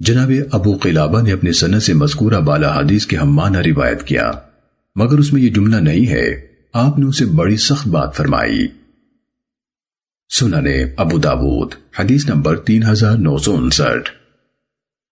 جناب ابو قلابہ نے اپنی سنت سے مذکورہ بالا حدیث کے ہم روایت کیا۔ مگر اس میں یہ جملہ نہیں ہے۔ آپ نے اسے بڑی سخت بات فرمائی۔ سننے ابو داود، حدیث نمبر تین ہزار نو سو انسٹھ۔